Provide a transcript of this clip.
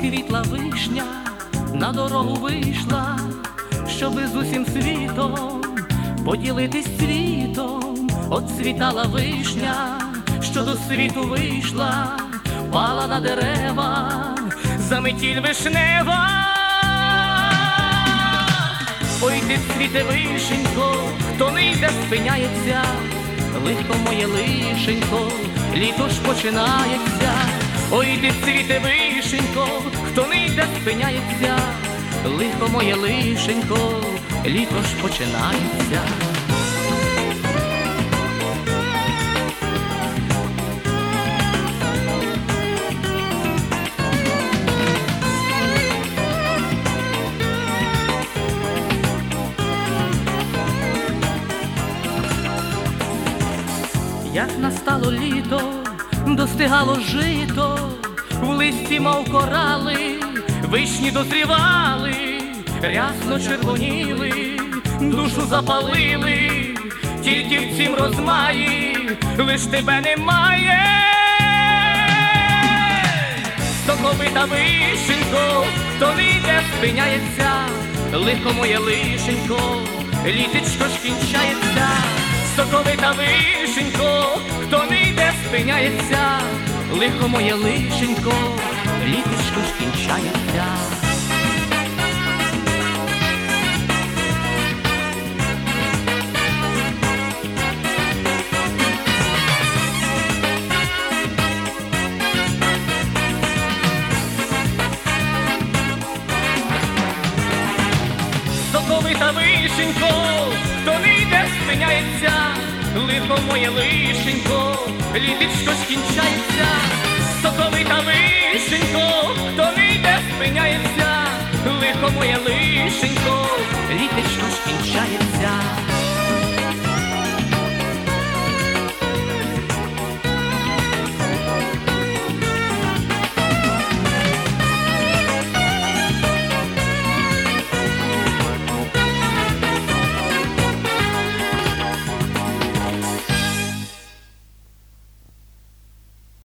розквітла вишня на дорогу вийшла, щоби з усім світом поділитись світом, От цвітала вишня, що до світу вийшла, пала на дерева, заметіль вишнева. Ой, ти цвіте вишенько, хто не йде, спиняється, лихо моє лишенько, літо ж починається. Ой, ти цвіте вишенько, хто не йде, спиняється, лихо моє лишенько, літо ж починається. Як настало літо, достигало жито, в листі, мов корали, вишні дозрівали, рясно червоніли, душу запалили, тільки в цім розмаї лиш тебе немає. Соковита вишенько, хто не спиняється, лихо моє лишенько, літечко ж кінчається, соковита вишенько, хто не йде, спиняється, лихо моє лишенько, літечко ж кінчається. Соковита вишенько, хто не спиняється, лихо моє лишенько, літечко скінчається, кінчається, соковита вишенько, хто не йде, спиняється, лихо моє лишенько.